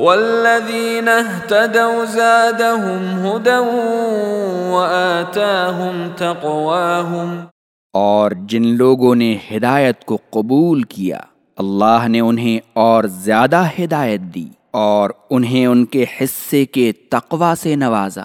والذین اهتدوا زادهم هدى وآتاهم تقواهم. اور جن لوگوں نے ہدایت کو قبول کیا، اللہ نے انہیں اور زیادہ ہدایت دی اور انہیں ان کے حصے کے تقوا سے نوازا۔